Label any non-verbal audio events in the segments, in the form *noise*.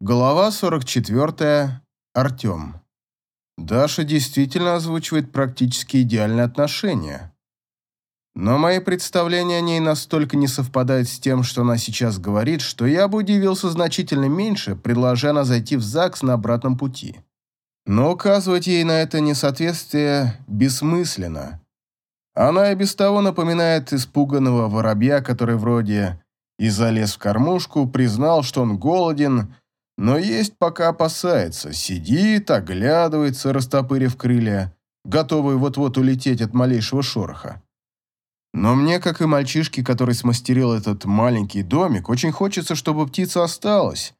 Глава 44. Артем. Даша действительно озвучивает практически идеальные отношения. Но мои представления о ней настолько не совпадают с тем, что она сейчас говорит, что я бы удивился значительно меньше, предложа она зайти в ЗАГС на обратном пути. Но указывать ей на это несоответствие бессмысленно. Она и без того напоминает испуганного воробья, который вроде и залез в кормушку, признал, что он голоден, но есть пока опасается, сидит, оглядывается, растопырив крылья, готовый вот-вот улететь от малейшего шороха. Но мне, как и мальчишке, который смастерил этот маленький домик, очень хочется, чтобы птица осталась,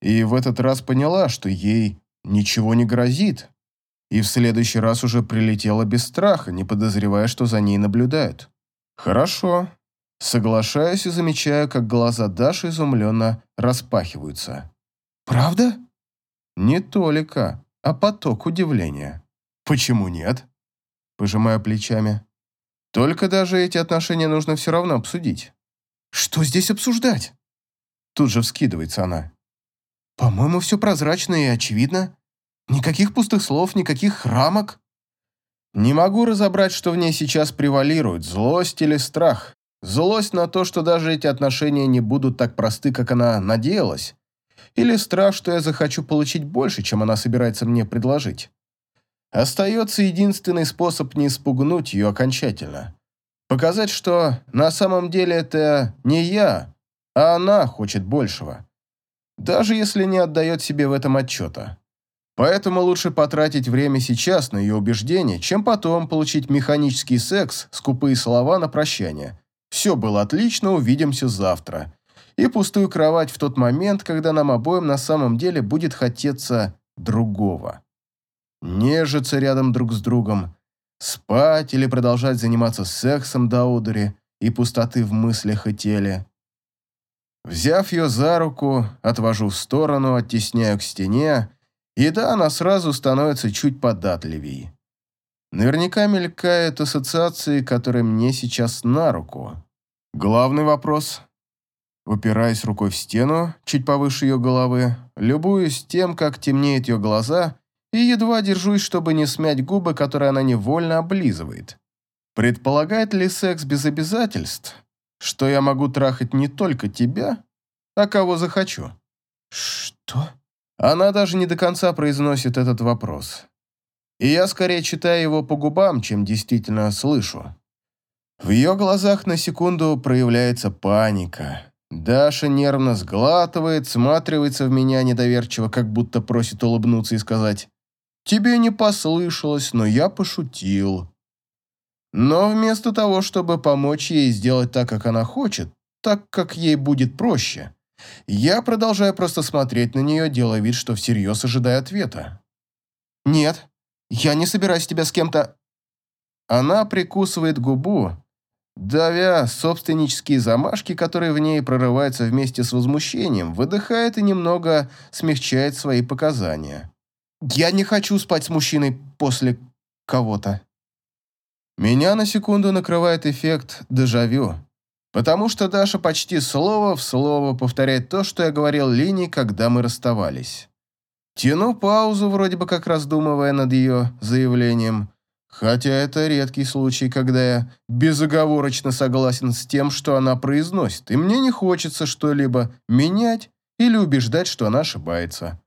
и в этот раз поняла, что ей ничего не грозит, и в следующий раз уже прилетела без страха, не подозревая, что за ней наблюдают. Хорошо. Соглашаюсь и замечаю, как глаза Даши изумленно распахиваются. «Правда?» «Не толика, а поток удивления». «Почему нет?» Пожимаю плечами. «Только даже эти отношения нужно все равно обсудить». «Что здесь обсуждать?» Тут же вскидывается она. «По-моему, все прозрачно и очевидно. Никаких пустых слов, никаких рамок». Не могу разобрать, что в ней сейчас превалирует, злость или страх. Злость на то, что даже эти отношения не будут так просты, как она надеялась, или страх, что я захочу получить больше, чем она собирается мне предложить. Остается единственный способ не спугнуть ее окончательно. Показать, что на самом деле это не я, а она хочет большего. Даже если не отдает себе в этом отчета. Поэтому лучше потратить время сейчас на ее убеждение, чем потом получить механический секс, скупые слова на прощание. Все было отлично, увидимся завтра и пустую кровать в тот момент, когда нам обоим на самом деле будет хотеться другого. Нежиться рядом друг с другом, спать или продолжать заниматься сексом до одури и пустоты в мыслях и теле. Взяв ее за руку, отвожу в сторону, оттесняю к стене, и да, она сразу становится чуть податливей. Наверняка мелькают ассоциации, которые мне сейчас на руку. Главный вопрос упираясь рукой в стену, чуть повыше ее головы, любуюсь тем, как темнеют ее глаза, и едва держусь, чтобы не смять губы, которые она невольно облизывает. Предполагает ли секс без обязательств, что я могу трахать не только тебя, а кого захочу? Что? Она даже не до конца произносит этот вопрос. И я скорее читаю его по губам, чем действительно слышу. В ее глазах на секунду проявляется паника. Даша нервно сглатывает, сматривается в меня недоверчиво, как будто просит улыбнуться и сказать «Тебе не послышалось, но я пошутил». Но вместо того, чтобы помочь ей сделать так, как она хочет, так, как ей будет проще, я продолжаю просто смотреть на нее, делая вид, что всерьез ожидаю ответа. «Нет, я не собираюсь тебя с кем-то...» Она прикусывает губу, Давя собственнические замашки, которые в ней прорываются вместе с возмущением, выдыхает и немного смягчает свои показания. «Я не хочу спать с мужчиной после кого-то». Меня на секунду накрывает эффект дежавю, потому что Даша почти слово в слово повторяет то, что я говорил Лине, когда мы расставались. Тяну паузу, вроде бы как раздумывая над ее заявлением, Хотя это редкий случай, когда я безоговорочно согласен с тем, что она произносит, и мне не хочется что-либо менять или убеждать, что она ошибается.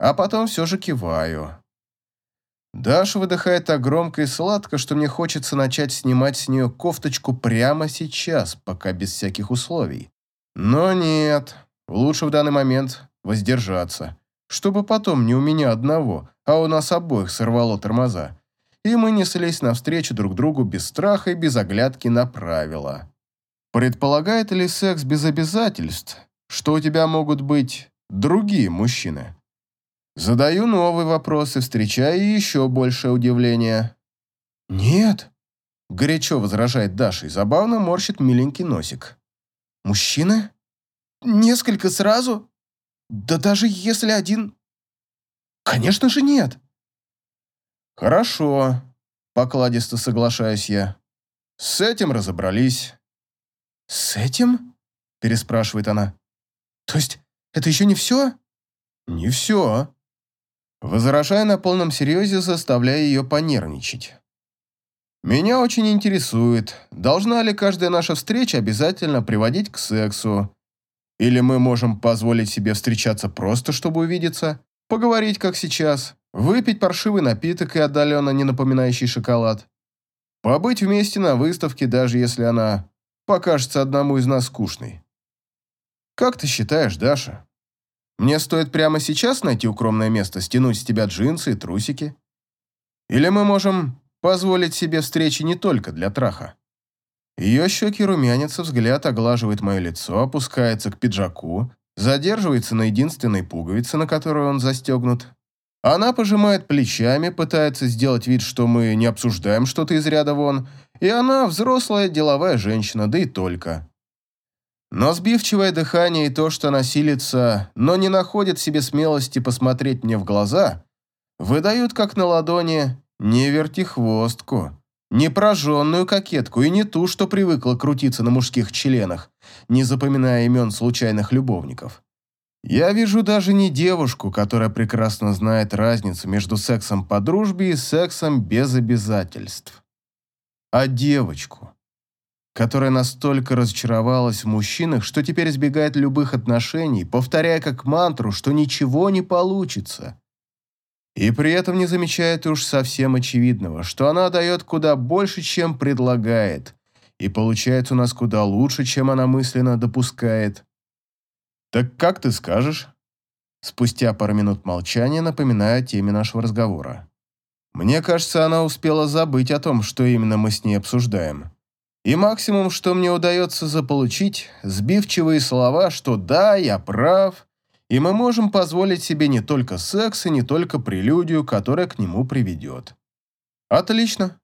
А потом все же киваю. Даша выдыхает так громко и сладко, что мне хочется начать снимать с нее кофточку прямо сейчас, пока без всяких условий. Но нет, лучше в данный момент воздержаться, чтобы потом не у меня одного, а у нас обоих сорвало тормоза и мы неслись навстречу друг другу без страха и без оглядки на правила. Предполагает ли секс без обязательств, что у тебя могут быть другие мужчины? Задаю новые вопросы, встречая еще большее удивление. «Нет», — горячо возражает Даша и забавно морщит миленький носик. «Мужчины? Несколько сразу? Да даже если один...» «Конечно же нет!» «Хорошо», — покладисто соглашаюсь я. «С этим разобрались». «С этим?» — переспрашивает она. «То есть это еще не все?» Не все. Возражая на полном серьезе, заставляя ее понервничать. Меня очень интересует, должна ли каждая наша встреча обязательно приводить к сексу, или мы можем позволить себе встречаться просто, чтобы увидеться, поговорить, как сейчас, выпить паршивый напиток и отдаленно не напоминающий шоколад, побыть вместе на выставке, даже если она покажется одному из нас скучной. Как ты считаешь, Даша? Мне стоит прямо сейчас найти укромное место, стянуть с тебя джинсы и трусики? Или мы можем позволить себе встречи не только для траха? Ее щеки румянятся, взгляд оглаживает мое лицо, опускается к пиджаку, задерживается на единственной пуговице, на которую он застегнут. Она пожимает плечами, пытается сделать вид, что мы не обсуждаем что-то из ряда вон, и она взрослая деловая женщина, да и только. Но сбивчивое дыхание и то, что она силится, но не находит в себе смелости посмотреть мне в глаза, выдают как на ладони не вертихвостку, не прожженную кокетку и не ту, что привыкла крутиться на мужских членах, не запоминая имен случайных любовников. Я вижу даже не девушку, которая прекрасно знает разницу между сексом по дружбе и сексом без обязательств, а девочку, которая настолько разочаровалась в мужчинах, что теперь избегает любых отношений, повторяя как мантру, что ничего не получится. И при этом не замечает уж совсем очевидного, что она дает куда больше, чем предлагает, и получается у нас куда лучше, чем она мысленно допускает. «Так как ты скажешь?» Спустя пару минут молчания напоминаю о теме нашего разговора. Мне кажется, она успела забыть о том, что именно мы с ней обсуждаем. И максимум, что мне удается заполучить, сбивчивые слова, что да, я прав, и мы можем позволить себе не только секс и не только прелюдию, которая к нему приведет. Отлично.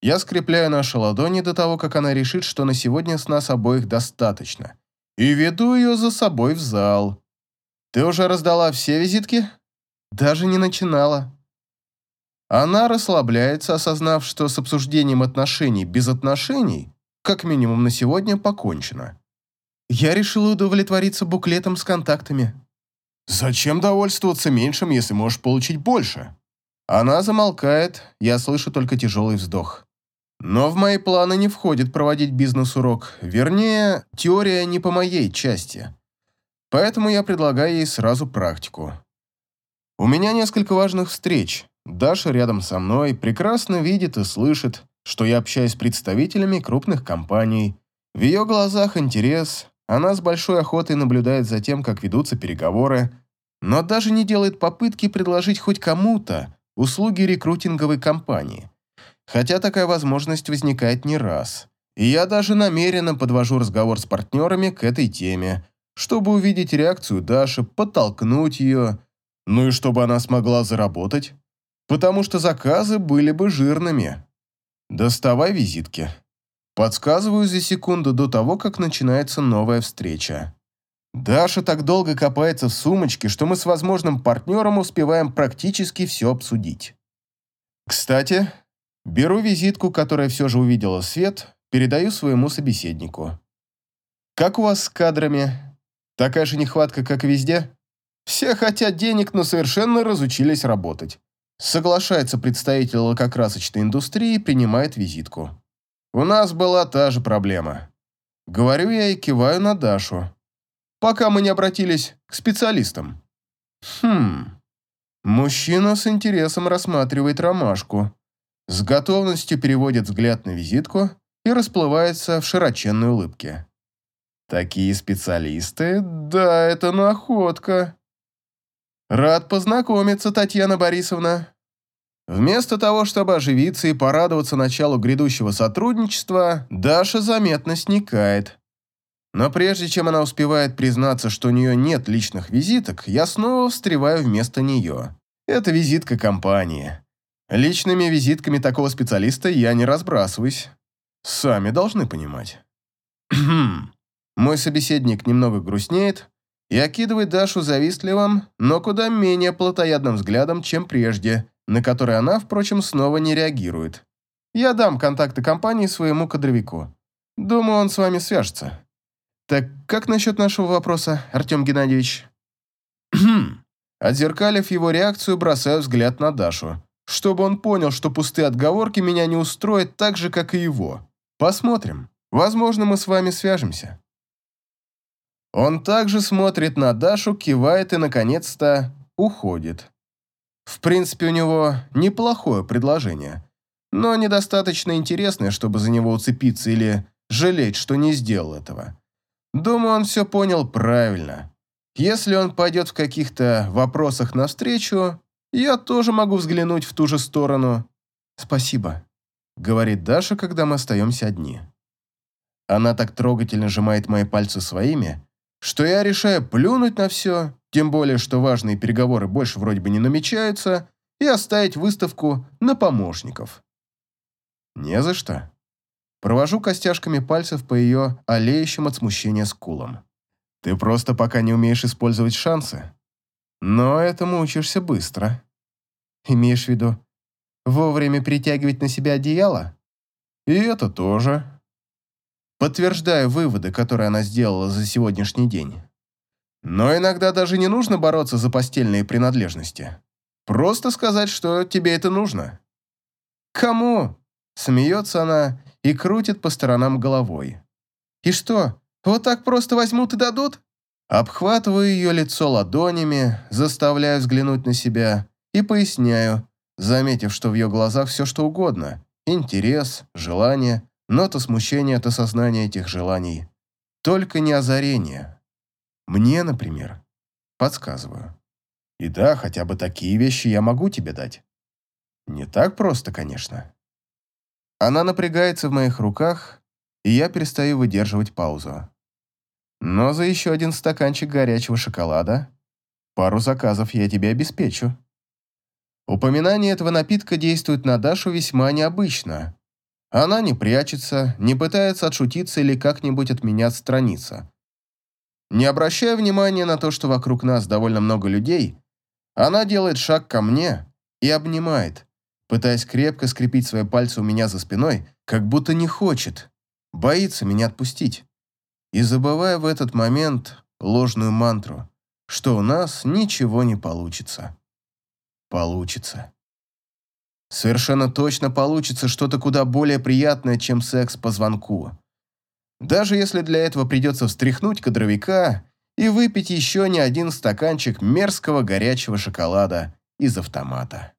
Я скрепляю наши ладони до того, как она решит, что на сегодня с нас обоих достаточно, и веду ее за собой в зал. Ты уже раздала все визитки? Даже не начинала. Она расслабляется, осознав, что с обсуждением отношений без отношений, как минимум на сегодня, покончено. Я решила удовлетвориться буклетом с контактами. Зачем довольствоваться меньшим, если можешь получить больше? Она замолкает, я слышу только тяжелый вздох. Но в мои планы не входит проводить бизнес-урок. Вернее, теория не по моей части. Поэтому я предлагаю ей сразу практику. У меня несколько важных встреч. Даша рядом со мной прекрасно видит и слышит, что я общаюсь с представителями крупных компаний. В ее глазах интерес, она с большой охотой наблюдает за тем, как ведутся переговоры, но даже не делает попытки предложить хоть кому-то услуги рекрутинговой компании. Хотя такая возможность возникает не раз. И я даже намеренно подвожу разговор с партнерами к этой теме, чтобы увидеть реакцию Даши, подтолкнуть ее, ну и чтобы она смогла заработать, потому что заказы были бы жирными. Доставай визитки. Подсказываю за секунду до того, как начинается новая встреча. Даша так долго копается в сумочке, что мы с возможным партнером успеваем практически все обсудить. Кстати, беру визитку, которая все же увидела свет, передаю своему собеседнику. «Как у вас с кадрами? Такая же нехватка, как везде?» «Все хотят денег, но совершенно разучились работать». Соглашается представитель лакокрасочной индустрии и принимает визитку. У нас была та же проблема. Говорю я и киваю на Дашу. Пока мы не обратились к специалистам. Хм. Мужчина с интересом рассматривает ромашку, с готовностью переводит взгляд на визитку и расплывается в широченной улыбке. Такие специалисты? Да, это находка. Рад познакомиться, Татьяна Борисовна. Вместо того, чтобы оживиться и порадоваться началу грядущего сотрудничества, Даша заметно сникает. Но прежде чем она успевает признаться, что у нее нет личных визиток, я снова встреваю вместо нее. Это визитка компании. Личными визитками такого специалиста я не разбрасываюсь. Сами должны понимать. *clears throat* Мой собеседник немного грустнеет и окидывает Дашу завистливым, но куда менее плотоядным взглядом, чем прежде, на который она, впрочем, снова не реагирует. Я дам контакты компании своему кадровику. Думаю, он с вами свяжется. Так как насчет нашего вопроса, Артем Геннадьевич? *clears throat* Отзеркалив его реакцию, бросаю взгляд на Дашу, чтобы он понял, что пустые отговорки меня не устроят так же, как и его. Посмотрим. Возможно, мы с вами свяжемся. Он также смотрит на Дашу, кивает и, наконец-то, уходит. В принципе, у него неплохое предложение, но недостаточно интересное, чтобы за него уцепиться или жалеть, что не сделал этого. Думаю, он все понял правильно. Если он пойдет в каких-то вопросах навстречу, я тоже могу взглянуть в ту же сторону. «Спасибо», — говорит Даша, когда мы остаемся одни. Она так трогательно сжимает мои пальцы своими, что я решаю плюнуть на все, тем более, что важные переговоры больше вроде бы не намечаются, и оставить выставку на помощников. Не за что. Провожу костяшками пальцев по ее олеющим от смущения скулам. Ты просто пока не умеешь использовать шансы. Но этому учишься быстро. Имеешь в виду, вовремя притягивать на себя одеяло? И это тоже. Подтверждаю выводы, которые она сделала за сегодняшний день. Но иногда даже не нужно бороться за постельные принадлежности. Просто сказать, что тебе это нужно. Кому? Смеется она и крутит по сторонам головой. И что, вот так просто возьмут и дадут? Обхватываю ее лицо ладонями, заставляю взглянуть на себя и поясняю, заметив, что в ее глазах все что угодно. Интерес, желание, но то смущение от осознания этих желаний. Только не озарение. Мне, например, подсказываю. И да, хотя бы такие вещи я могу тебе дать. Не так просто, конечно. Она напрягается в моих руках, и я перестаю выдерживать паузу. Но за еще один стаканчик горячего шоколада пару заказов я тебе обеспечу. Упоминание этого напитка действует на Дашу весьма необычно. Она не прячется, не пытается отшутиться или как-нибудь от меня отстраниться. Не обращая внимания на то, что вокруг нас довольно много людей, она делает шаг ко мне и обнимает, пытаясь крепко скрепить свои пальцы у меня за спиной, как будто не хочет, боится меня отпустить. И забывая в этот момент ложную мантру, что у нас ничего не получится. Получится. Совершенно точно получится что-то куда более приятное, чем секс по звонку. Даже если для этого придется встряхнуть кадровика и выпить еще не один стаканчик мерзкого горячего шоколада из автомата.